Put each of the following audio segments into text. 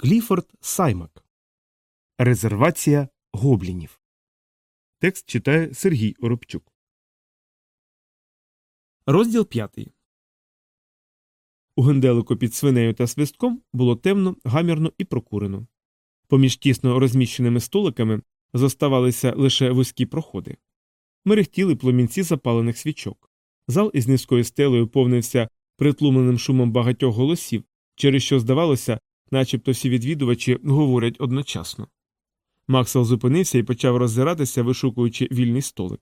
Кліфорд Саймак. Резервація гоблінів. Текст читає Сергій Оробчук. Розділ п'ятий. У генделику під свинею та свистком було темно, гамірно і прокурено. Поміж тісно розміщеними столиками зоставалися лише вузькі проходи. Мерехтіли пломінці запалених свічок. Зал із низькою стелею повнився притлумленим шумом багатьох голосів, через що здавалося, начебто всі відвідувачі говорять одночасно. Максвелл зупинився і почав роззиратися, вишукуючи вільний столик.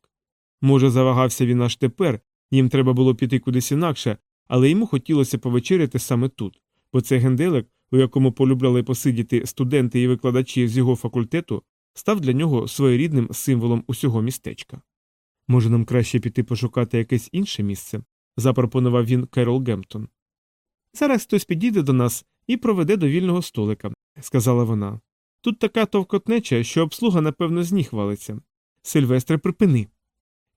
Може, завагався він аж тепер, їм треба було піти кудись інакше, але йому хотілося повечеряти саме тут, бо цей генделик, у якому полюбляли посидіти студенти і викладачі з його факультету, став для нього своєрідним символом усього містечка. Може, нам краще піти пошукати якесь інше місце, запропонував він Керол Гемптон. Зараз хтось підійде до нас і проведе до вільного столика, сказала вона. Тут така товкотнеча, що обслуга, напевно, з ніг валиться. Сильвестре, припини.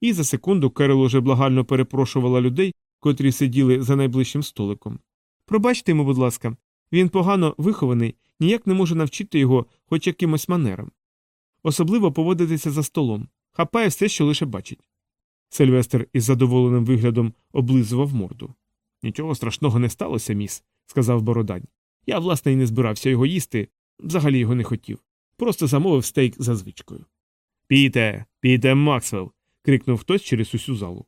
І за секунду Керол уже благально перепрошувала людей, котрі сиділи за найближчим столиком. Пробачте йому, будь ласка, він погано вихований, ніяк не може навчити його хоч якимось манерам. Особливо поводитися за столом, хапає все, що лише бачить. Сильвестр із задоволеним виглядом облизував морду. Нічого страшного не сталося, міс, сказав Бородань. Я, власне, і не збирався його їсти, взагалі його не хотів. Просто замовив стейк за звичкою. Піте, піте, Максвелл. крикнув хтось через усю залу.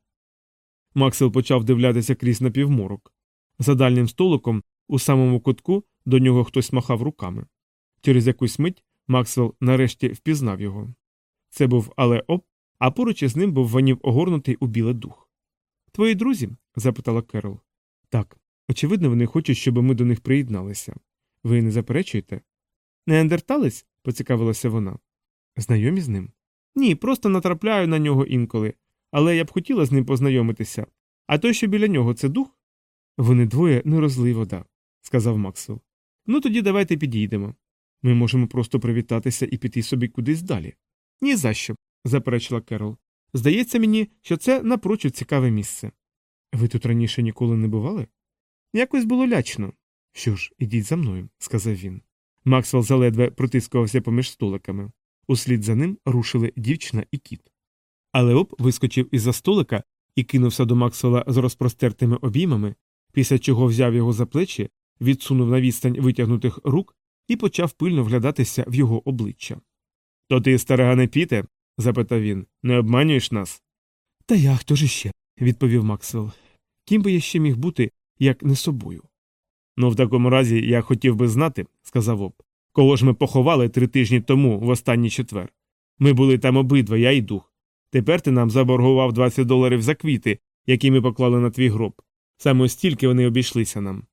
Максвелл почав дивлятися крізь напівморок. За дальнім столиком, у самому кутку, до нього хтось махав руками. Через якусь мить Максвелл нарешті впізнав його. Це був але оп, а поруч із ним був ванів огорнутий у біле дух. Твої друзі? запитала Керол. Так, очевидно, вони хочуть, щоб ми до них приєдналися. Ви не заперечуєте? Неандерталець? поцікавилася вона. Знайомі з ним? Ні, просто натрапляю на нього інколи, але я б хотіла з ним познайомитися. А той, що біля нього, це дух? Вони двоє не розлий вода, сказав Максвелл. Ну тоді давайте підійдемо. Ми можемо просто привітатися і піти собі кудись далі. Ні за що, заперечила Керол. Здається мені, що це напрочуд цікаве місце. Ви тут раніше ніколи не бували? Якось було лячно. Що ж, ідіть за мною, сказав він. Максвелл заледве протискувався поміж столиками. Услід за ним рушили дівчина і кіт. Але оп вискочив із за столика і кинувся до Максвелла з розпростертими обіймами, після чого взяв його за плечі, відсунув на відстань витягнутих рук і почав пильно вглядатися в його обличчя. То ти, старогане піте? запитав він. Не обманюєш нас? Та я хто ж іще, відповів Максвелл. Ким би я ще міг бути, як не собою? Ну, в такому разі я хотів би знати, сказав Об, кого ж ми поховали три тижні тому в останній четвер. Ми були там обидва, я і дух. Тепер ти нам заборгував 20 доларів за квіти, які ми поклали на твій гроб. Саме стільки вони обійшлися нам.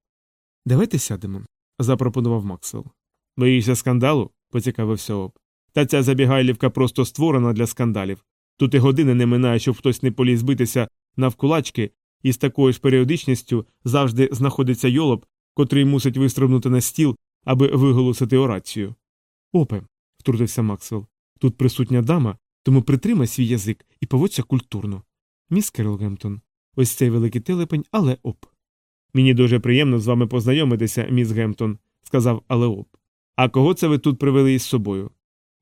Давайте сядемо, запропонував Максвелл. Боїшся скандалу? поцікавився Об. Та ця забігайлівка просто створена для скандалів. Тут і години не минає, щоб хтось не поліз битися навкулачки, і з такою ж періодичністю завжди знаходиться йолоп, котрий мусить вистрибнути на стіл, аби виголосити орацію. Опе, втрутився Максвелл. Тут присутня дама, тому притримай свій язик і поводься культурно. Міс Керол Гемптон, ось цей великий телепень, Алеоп. Мені дуже приємно з вами познайомитися, міс Гемптон, сказав Алеоп. А кого це ви тут привели із собою?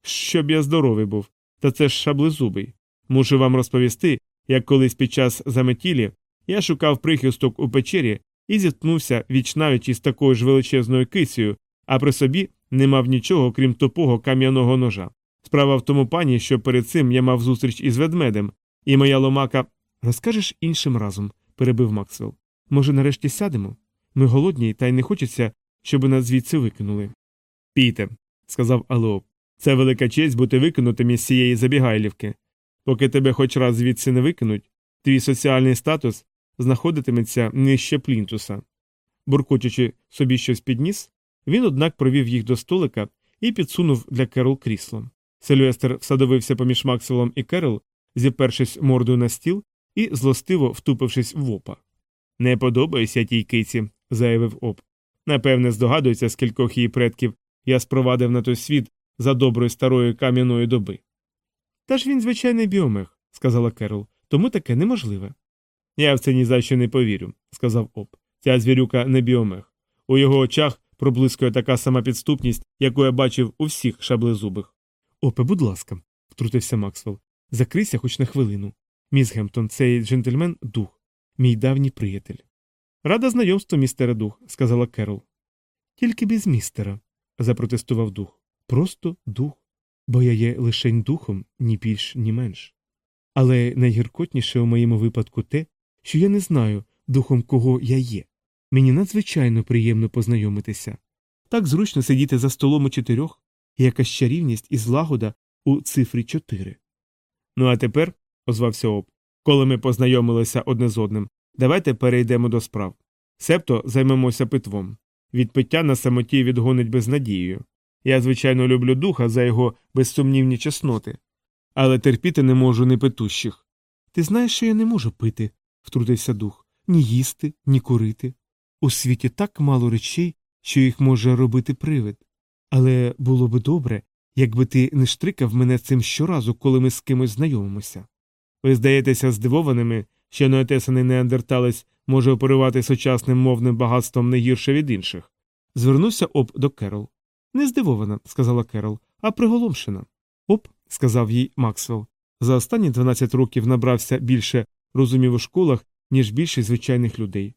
Щоб я здоровий був, та це ж шаблезубий. Мушу вам розповісти, як колись під час заметілі я шукав прихисток у печері і зіткнувся віч-на-віч із такою ж величезною кицею, а при собі не мав нічого, крім тупого кам'яного ножа. Справа в тому пані, що перед цим я мав зустріч із ведмедем, і моя ломака. Розкажеш іншим разом, перебив Максвелл. Може, нарешті сядемо? Ми голодні, та й не хочеться, щоб нас звідси викинули. Піте, сказав Алеоп. Це велика честь бути викинутим із цієї забігайлівки. Поки тебе хоч раз звідси не викинуть, твій соціальний статус знаходитиметься нижче плінтуса. Буркочучи собі щось підніс, він, однак, провів їх до столика і підсунув для Керол крісло. Сильвестр всадовився поміж Максвеллом і Керол, зіпершись мордою на стіл і злостиво втупившись в опа. Не подобаюся тій киці, заявив оп. Напевне, здогадується, скількох її предків я спровадив на той світ за доброї старої кам'яної доби. Та ж він звичайний біомех, сказала Керол, тому таке неможливе. Я в це ні за що не повірю, сказав оп. Ця звірюка не біомех. У його очах проблискує така сама підступність, яку я бачив у всіх шаблезубих. Опе, будь ласка, втрутився Максвелл. Закрийся хоч на хвилину. Міс Гемптон, цей джентльмен дух, мій давній приятель. Рада знайомству, містере дух, сказала Керол. Тільки без містера, запротестував дух. Просто дух. Бо я є лишень духом, ні більш, ні менш. Але найгіркотніше у моєму випадку те, що я не знаю, духом кого я є. Мені надзвичайно приємно познайомитися. Так зручно сидіти за столом у чотирьох, якась чарівність і злагода у цифрі чотири. Ну а тепер, озвався Об, коли ми познайомилися одне з одним, давайте перейдемо до справ. Себто займемося питвом. Від пиття на самоті відгонить безнадією. Я, звичайно, люблю духа за його безсумнівні чесноти, але терпіти не можу непитущих. Ти знаєш, що я не можу пити, втрутився дух, ні їсти, ні курити. У світі так мало речей, що їх може робити привид. Але було би добре, якби ти не штрикав мене цим щоразу, коли ми з кимось знайомимося. Ви здаєтеся здивованими, що неотесаний неандерталець може оперувати сучасним мовним багатством не гірше від інших. Звернувся Об до Керол. Не здивована, сказала Керол, а приголомшена. Оп, сказав їй Максвелл. За останні 12 років набрався більше розумів у школах, ніж більшість звичайних людей.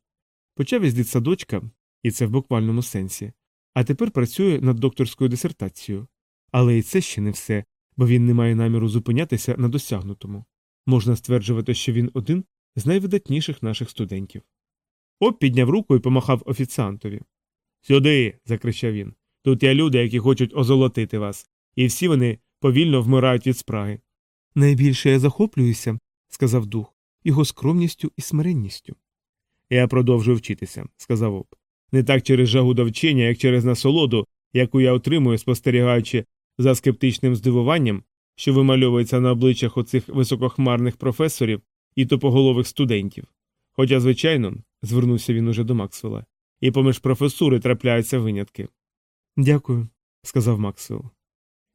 Почав із дитсадочка, і це в буквальному сенсі, а тепер працює над докторською дисертацією. Але і це ще не все, бо він не має наміру зупинятися на досягнутому. Можна стверджувати, що він один з найвидатніших наших студентів. Оп підняв руку і помахав офіціантові. Сюди. закричав він. Тут є люди, які хочуть озолотити вас, і всі вони повільно вмирають від спраги. Найбільше я захоплююся, сказав дух, його скромністю і смиренністю. Я продовжую вчитися, сказав Оп. Не так через жагу до вчення, як через насолоду, яку я отримую, спостерігаючи за скептичним здивуванням, що вимальовується на обличчях оцих високохмарних професорів і тупоголових студентів. Хоча, звичайно, звернувся він уже до Максвелла, і поміж професури трапляються винятки. Дякую, сказав Максвелл.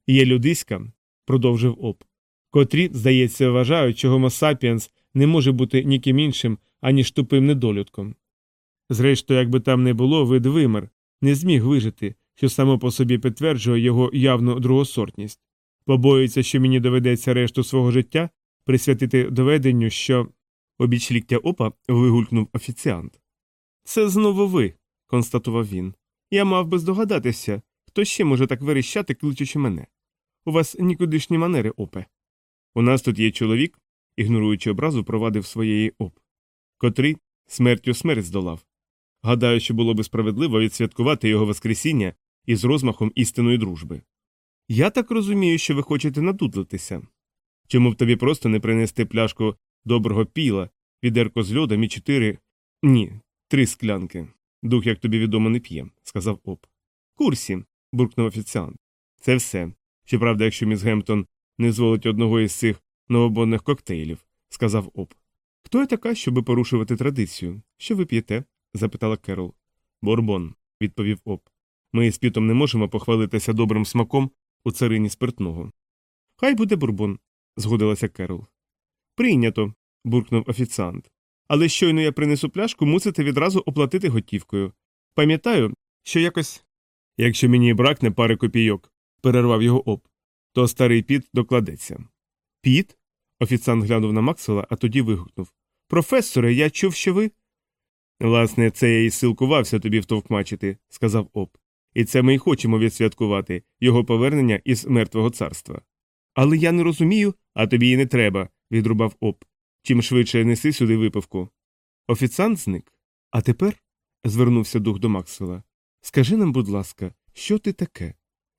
Є людиська, продовжив Оп, котрі, здається, вважають, що sapiens не може бути ніким іншим, аніж тупим недолюдком. Зрештою, якби там не було, вид вимер, не зміг вижити, що само по собі підтверджує його явну другосортність. Побоюється, що мені доведеться решту свого життя присвятити доведенню, що. Обіч ліктя опа вигулькнув офіціант. Це знову ви, констатував він. Я мав би здогадатися, хто ще може так верещати, кличучи мене. У вас нікудишні манери, опе. У нас тут є чоловік, ігноруючи образу, провадив своєї оп, котрий смертю смерть здолав. Гадаю, що було би справедливо відсвяткувати його Воскресіння із розмахом істинної дружби. Я так розумію, що ви хочете надудлитися. Чому б тобі просто не принести пляшку доброго піла, відерко з льодом і чотири. Ні, три склянки. Дух, як тобі відомо, не п'є, сказав Оп. Курсі. буркнув офіціант. Це все. Щоправда, якщо міс Гемптон не зволить одного із цих новобонних коктейлів, сказав Оп. Хто я така, щоби порушувати традицію? Що ви п'єте? запитала Керол. Борбон, відповів Оп. Ми з пітом не можемо похвалитися добрим смаком у царині спиртного. Хай буде бурбон, згодилася Керол. Прийнято. буркнув офіціант. Але щойно я принесу пляшку, мусите відразу оплатити готівкою. Пам'ятаю, що якось. Якщо мені бракне пари копійок, перервав його оп, то старий піт докладеться. Піт? Офіціант глянув на Максвелла, а тоді вигукнув. Професоре, я чув, що ви. Власне, це я і силкувався тобі втовкмачити, сказав оп. І це ми й хочемо відсвяткувати його повернення із мертвого царства. Але я не розумію, а тобі і не треба, відрубав оп. Чим швидше неси сюди випивку. Офіціант зник. А тепер, звернувся дух до Максвелла, скажи нам, будь ласка, що ти таке?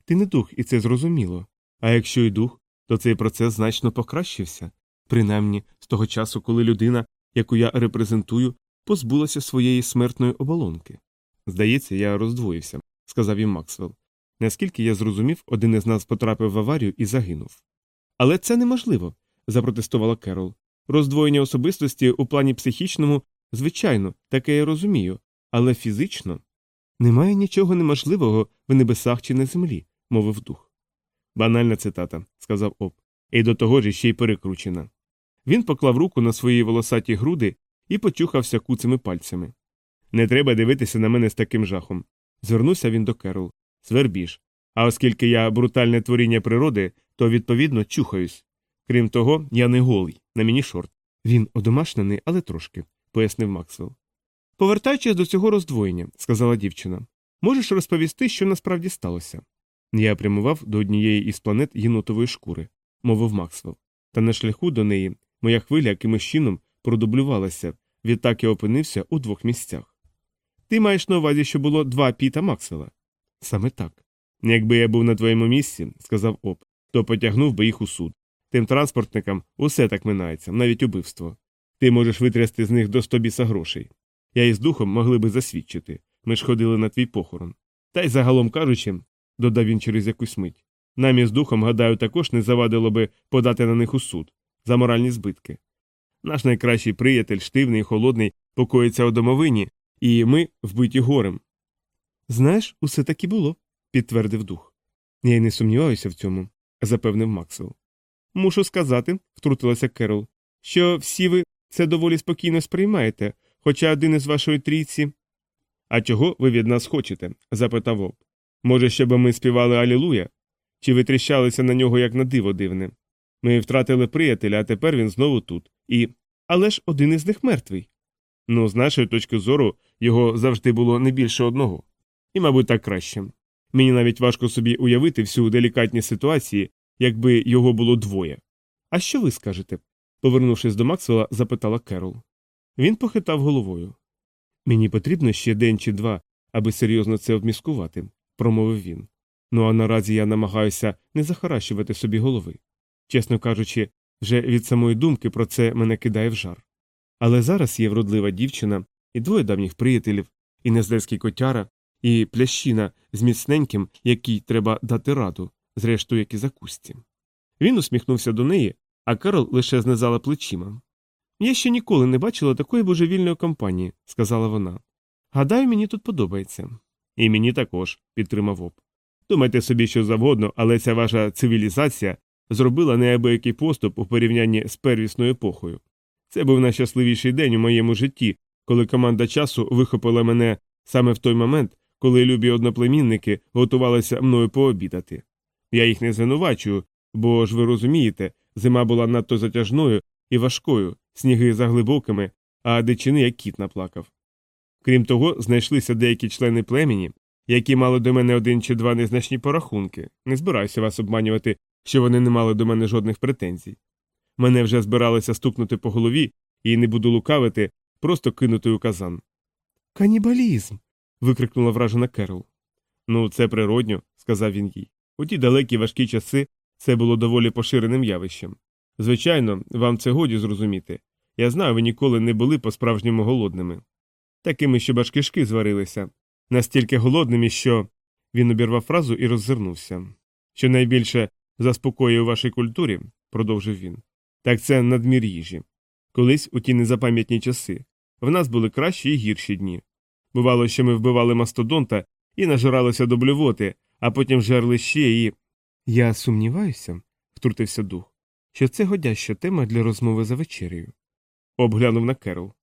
Ти не дух, і це зрозуміло. А якщо й дух, то цей процес значно покращився, принаймні з того часу, коли людина, яку я репрезентую, позбулася своєї смертної оболонки. Здається, я роздвоївся, сказав їм Максвелл. Наскільки я зрозумів, один із нас потрапив в аварію і загинув. Але це неможливо, запротестувала Керол. Роздвоєння особистості у плані психічному, звичайно, таке я розумію, але фізично немає нічого неможливого в небесах чи на землі, мовив дух. Банальна цитата, сказав Оп, і до того ж ще й перекручена. Він поклав руку на свої волосаті груди і почухався куцими пальцями. Не треба дивитися на мене з таким жахом. Звернувся він до Керол. Свербіж. А оскільки я брутальне творіння природи, то відповідно чухаюсь. Крім того, я не голий, на мені шорт. Він одомашнений, але трошки, пояснив Максвелл. Повертаючись до цього роздвоєння, сказала дівчина, можеш розповісти, що насправді сталося. Я прямував до однієї із планет єнотової шкури, мовив Максвелл. Та на шляху до неї моя хвиля якимось чином продублювалася, відтак я опинився у двох місцях. Ти маєш на увазі, що було два піта Максвелла? Саме так. Якби я був на твоєму місці, сказав Оп, то потягнув би їх у суд. Тим транспортникам усе так минається, навіть убивство. Ти можеш витрясти з них до сто біса грошей. Я із духом могли би засвідчити. Ми ж ходили на твій похорон. Та й загалом кажучи, додав він через якусь мить. Нам із духом, гадаю, також не завадило би подати на них у суд за моральні збитки. Наш найкращий приятель, штивний і холодний, покоїться у домовині, і ми вбиті горем. Знаєш, усе так і було, підтвердив дух. Я й не сумніваюся в цьому, запевнив Максвелл. Мушу сказати, втрутилася Керол, що всі ви це доволі спокійно сприймаєте, хоча один із вашої трійці. А чого ви від нас хочете? запитав Об. Може, щоб ми співали Алілуя? Чи ви тріщалися на нього як на диво дивне? Ми втратили приятеля, а тепер він знову тут. І. Але ж один із них мертвий. Ну, з нашої точки зору, його завжди було не більше одного. І, мабуть, так краще. Мені навіть важко собі уявити всю делікатність ситуації, якби його було двоє. А що ви скажете? повернувшись до Максвелла, запитала Керол. Він похитав головою. Мені потрібно ще день чи два, аби серйозно це обміскувати, промовив він. Ну а наразі я намагаюся не захаращувати собі голови. Чесно кажучи, вже від самої думки про це мене кидає в жар. Але зараз є вродлива дівчина і двоє давніх приятелів, і нездельський котяра, і плящина з міцненьким, якій треба дати раду, зрештою, як і закусті. Він усміхнувся до неї, а Карол лише знизала плечима. Я ще ніколи не бачила такої божевільної компанії, сказала вона. Гадаю, мені тут подобається. І мені також, підтримав Об. Думайте собі, що завгодно, але ця ваша цивілізація зробила неабиякий поступ у порівнянні з первісною епохою. Це був найщасливіший день у моєму житті, коли команда часу вихопила мене саме в той момент, коли любі одноплемінники готувалися мною пообідати. Я їх не звинувачую, бо ж ви розумієте, зима була надто затяжною і важкою, сніги заглибокими, а дичини як кіт наплакав. Крім того, знайшлися деякі члени племені, які мали до мене один чи два незначні порахунки. Не збираюся вас обманювати, що вони не мали до мене жодних претензій. Мене вже збиралися стукнути по голові і не буду лукавити, просто кинути у казан. Канібалізм. викрикнула вражена Керол. Ну, це природньо, сказав він їй. У ті далекі важкі часи це було доволі поширеним явищем. Звичайно, вам це годі зрозуміти. Я знаю, ви ніколи не були по справжньому голодними. Такими, що аж кишки зварилися, настільки голодними, що. Він обірвав фразу і роззирнувся. Що найбільше заспокоює у вашій культурі, продовжив він, так це надмір їжі. Колись у ті незапам'ятні часи в нас були кращі і гірші дні. Бувало, що ми вбивали мастодонта і нажиралися до блювоти, а потім жерли ще і. Я сумніваюся, втрутився дух, що це годяща тема для розмови за вечерею. Обглянув на Керол.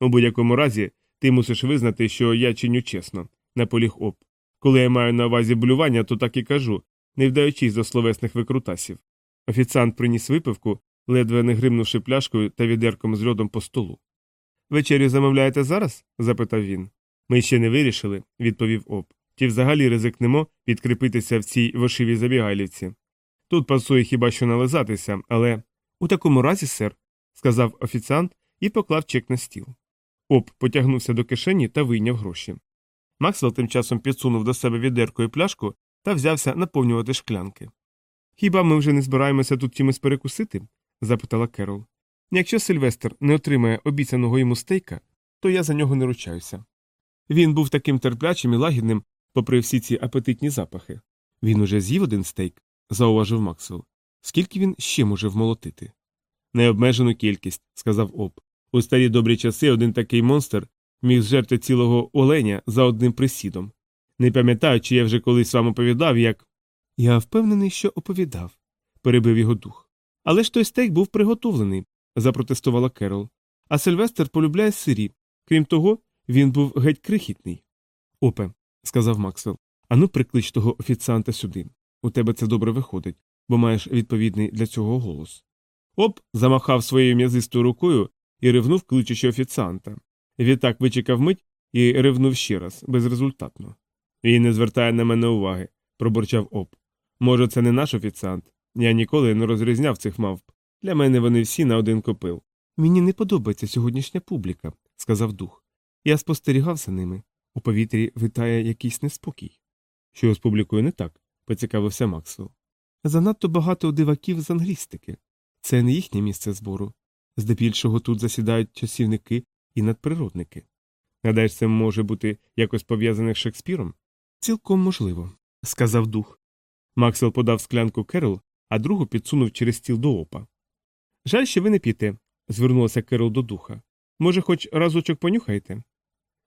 У будь-якому разі, ти мусиш визнати, що я чиню чесно, наполіг об. Коли я маю на увазі блювання, то так і кажу, не вдаючись до словесних викрутасів. Офіціант приніс випивку, ледве не гримнувши пляшкою та відерком з льодом по столу. Вечерю замовляєте зараз? запитав він. Ми ще не вирішили, відповів об. Ті взагалі ризикнемо підкріпитися в цій вошивій забігайлівці. Тут пасує хіба що нализатися, але. У такому разі, сер, сказав офіціант і поклав чек на стіл. Об потягнувся до кишені та вийняв гроші. Максвелл тим часом підсунув до себе відеркою пляшку та взявся наповнювати шклянки. Хіба ми вже не збираємося тут чимось перекусити? запитала Керол. Якщо Сильвестр не отримає обіцяного йому стейка, то я за нього не ручаюся. Він був таким терплячим і лагідним, попри всі ці апетитні запахи. Він уже з'їв один стейк, зауважив Максвелл. Скільки він ще може вмолотити? Необмежену кількість, сказав Об. У старі добрі часи один такий монстр міг зжерти цілого оленя за одним присідом. Не пам'ятаю, чи я вже колись вам оповідав, як. Я впевнений, що оповідав, перебив його дух. Але ж той стейк був приготовлений, запротестувала Керол. А Сильвестр полюбляє сирі. Крім того, він був геть крихітний. Опе, сказав Максвелл. Ану, приклич того офіціанта сюди. У тебе це добре виходить, бо маєш відповідний для цього голос. Оп замахав своєю м'язистою рукою і ривнув, кличучи офіціанта. Відтак вичекав мить і ривнув ще раз, безрезультатно. Він не звертає на мене уваги, пробурчав оп. Може, це не наш офіціант. Я ніколи не розрізняв цих мавп. Для мене вони всі на один копил. Мені не подобається сьогоднішня публіка, сказав дух. Я спостерігав за ними. У повітрі витає якийсь неспокій. Що з публікою не так, поцікавився Максвелл. Занадто багато диваків з англістики. Це не їхнє місце збору. Здебільшого тут засідають часівники і надприродники. Гадаєш, це може бути якось пов'язане з Шекспіром? Цілком можливо, сказав дух. Максвелл подав склянку Керол, а другу підсунув через стіл до опа. Жаль, що ви не піте, звернулася Керол до духа. Може, хоч разочок понюхаєте?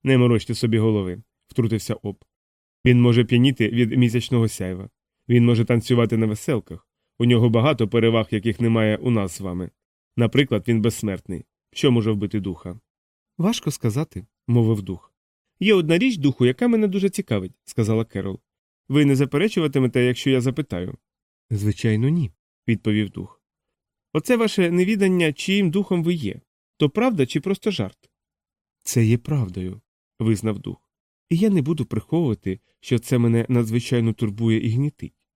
Не морочте собі голови, втрутився оп. Він може п'яніти від місячного сяйва. Він може танцювати на веселках. У нього багато переваг, яких немає у нас з вами. Наприклад, він безсмертний. Що може вбити духа? Важко сказати, мовив дух. Є одна річ духу, яка мене дуже цікавить, сказала Керол. Ви не заперечуватимете, якщо я запитаю? Звичайно, ні, відповів дух. Оце ваше невідання, чиїм духом ви є. То правда чи просто жарт? Це є правдою, визнав дух. І я не буду приховувати, що це мене надзвичайно турбує і гнітить.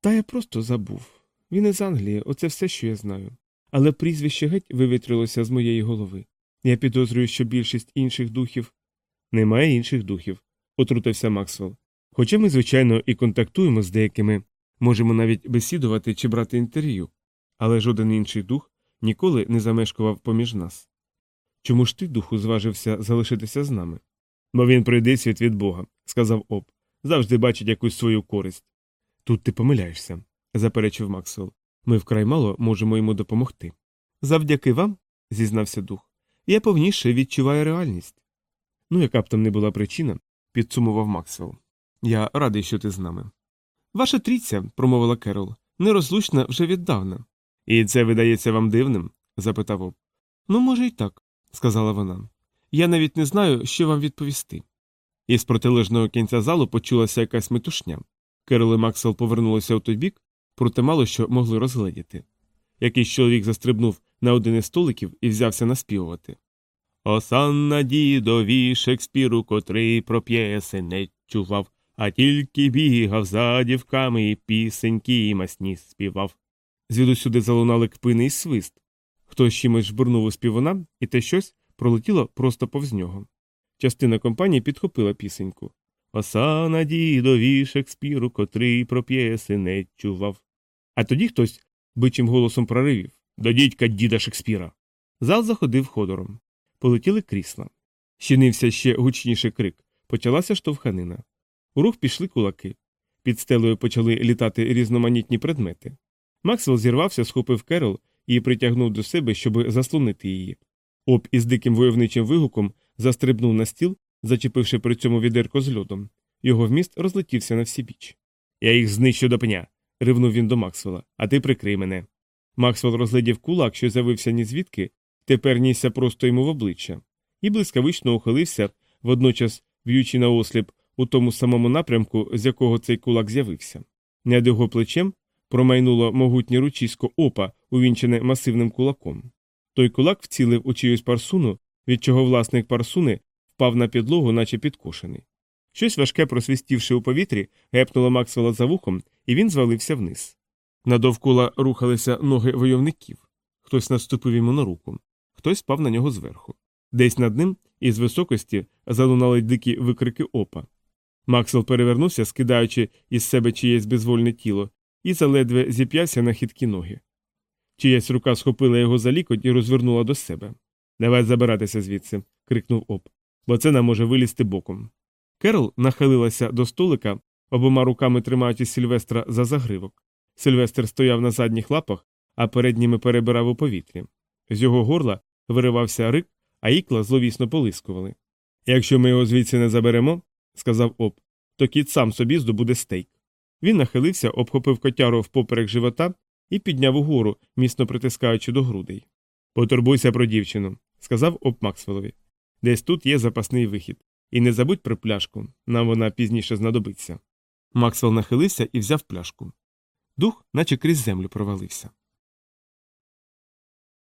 Та я просто забув. Він із Англії, оце все, що я знаю. Але прізвище геть вивітрилося з моєї голови. Я підозрюю, що більшість інших духів. Немає інших духів, отрутився Максвелл. Хоча ми, звичайно, і контактуємо з деякими, можемо навіть бесідувати чи брати інтерв'ю, але жоден інший дух ніколи не замешкував поміж нас. Чому ж ти, духу, зважився залишитися з нами? Бо він пройде світ від Бога, сказав Оп. Завжди бачить якусь свою користь. Тут ти помиляєшся, заперечив Максвелл. Ми вкрай мало можемо йому допомогти. Завдяки вам, зізнався дух, я повніше відчуваю реальність. Ну, яка б там не була причина, підсумував Максвелл. Я радий, що ти з нами. Ваша трійця, промовила Керол, нерозлучна вже віддавна. І це видається вам дивним? запитав Об. Ну, може, й так, сказала вона. Я навіть не знаю, що вам відповісти. Із протилежного кінця залу почулася якась метушня. Керол і Максвелл повернулися у той бік, проте мало що могли розгледіти. Якийсь чоловік застрибнув на один із столиків і взявся наспівувати. Осанна дідові Шекспіру, котрий про п'єси не чував, а тільки бігав за дівками і пісеньки і масні співав. Звідусюди залунали кпини і свист. Хтось чимось жбурнув у співуна, і те щось пролетіло просто повз нього. Частина компанії підхопила пісеньку. Осана дідові Шекспіру, котрий про п'єси не чував. А тоді хтось бичим голосом проривів до дідька діда Шекспіра. Зал заходив ходором. Полетіли крісла. Щинився ще гучніший крик. Почалася штовханина. У рух пішли кулаки. Під стелею почали літати різноманітні предмети. Максвелл зірвався, схопив Керол і притягнув до себе, щоб заслонити її. Об із диким войовничим вигуком застрибнув на стіл, зачепивши при цьому відерко з льодом. Його вміст розлетівся на всі біч. Я їх знищу до пня. Ривнув він до Максвелла, а ти прикрий мене. Максвелл розглядів кулак, що з'явився ні звідки, тепер нісся просто йому в обличчя, і блискавично ухилився, водночас в'ючи на осліп у тому самому напрямку, з якого цей кулак з'явився. Над його плечем промайнуло могутнє ручисько опа, увінчене масивним кулаком. Той кулак вцілив у чиюсь парсуну, від чого власник парсуни впав на підлогу, наче підкошений. Щось важке, просвістівши у повітрі, гепнуло Максвелла за вухом, і він звалився вниз. Надовкола рухалися ноги войовників. Хтось наступив йому на руку, хтось спав на нього зверху. Десь над ним, із високості, залунали дикі викрики опа. Максвелл перевернувся, скидаючи із себе чиєсь безвольне тіло, і заледве зіп'явся на хиткі ноги. Чиясь рука схопила його за лікоть і розвернула до себе. Давай забиратися звідси. крикнув оп, бо це нам може вилізти боком. Керол нахилилася до столика, обома руками тримаючи Сильвестра за загривок. Сильвестр стояв на задніх лапах, а передніми перебирав у повітрі. З його горла виривався рик, а ікла зловісно полискували. Якщо ми його звідси не заберемо, сказав оп, то кіт сам собі здобуде стейк. Він нахилився, обхопив котяру впоперек живота і підняв угору, міцно притискаючи до грудей. Потурбуйся про дівчину, сказав оп Максвеллові. Десь тут є запасний вихід. І не забудь про пляшку, нам вона пізніше знадобиться. Максвелл нахилився і взяв пляшку. Дух, наче крізь землю провалився.